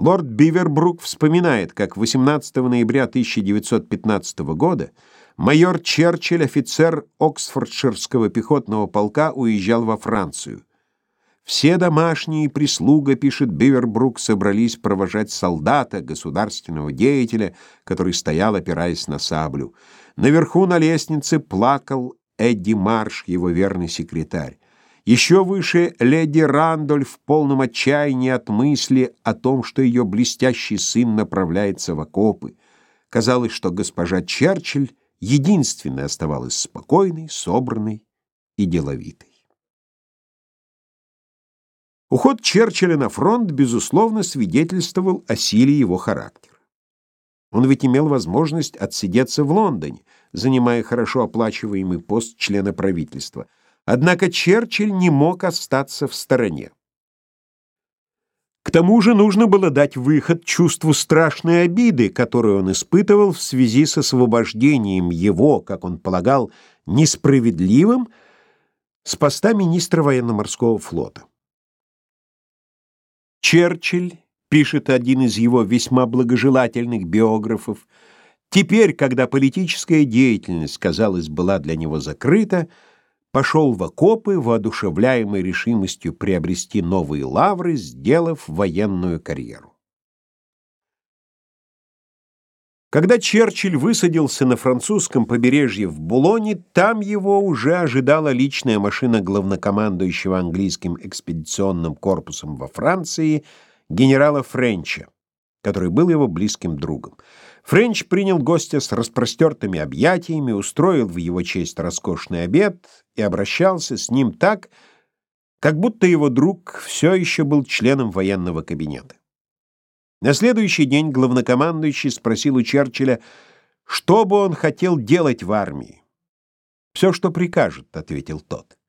Лорд Бивербрук вспоминает, как 18 ноября 1915 года майор Черчилль, офицер Оксфордширского пехотного полка, уезжал во Францию. Все домашние и прислуга, пишет Бивербрук, собрались провожать солдата, государственного деятеля, который стоял, опираясь на саблю. Наверху на лестнице плакал Эдди Марш, его верный секретарь. Еще выше леди Рандольф в полном отчаянии от мысли о том, что ее блестящий сын направляется в окопы. Казалось, что госпожа Черчилль единственной оставалась спокойной, собранной и деловитой. Уход Черчилля на фронт, безусловно, свидетельствовал о силе его характера. Он ведь имел возможность отсидеться в Лондоне, занимая хорошо оплачиваемый пост члена правительства – Однако Черчилль не мог остаться в стороне. К тому же нужно было дать выход чувству страшной обиды, которую он испытывал в связи с освобождением его, как он полагал, несправедливым с поста министра военно-морского флота. Черчилль, пишет один из его весьма благожелательных биографов, теперь, когда политическая деятельность, казалось, была для него закрыта, пошел в окопы, воодушевляемый решимостью приобрести новые лавры, сделав военную карьеру. Когда Черчилль высадился на французском побережье в Булоне, там его уже ожидала личная машина главнокомандующего английским экспедиционным корпусом во Франции генерала Френча, который был его близким другом. Френч принял гостя с распростертыми объятиями, устроил в его честь роскошный обед и обращался с ним так, как будто его друг все еще был членом военного кабинета. На следующий день главнокомандующий спросил у Черчилля, что бы он хотел делать в армии. «Все, что прикажет», — ответил тот.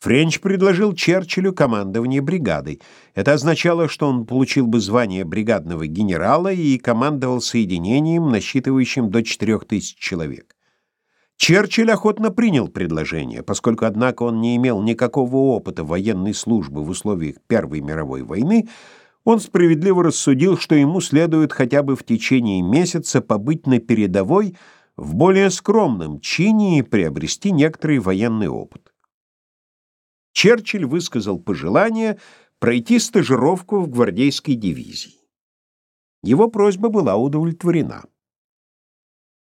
Френч предложил Черчиллю командование бригадой. Это означало, что он получил бы звание бригадного генерала и командовал соединением, насчитывающим до 4000 человек. Черчилль охотно принял предложение, поскольку, однако, он не имел никакого опыта военной службы в условиях Первой мировой войны, он справедливо рассудил, что ему следует хотя бы в течение месяца побыть на передовой в более скромном чине и приобрести некоторый военный опыт. Черчилль высказал пожелание пройти стажировку в гвардейской дивизии. Его просьба была удовлетворена.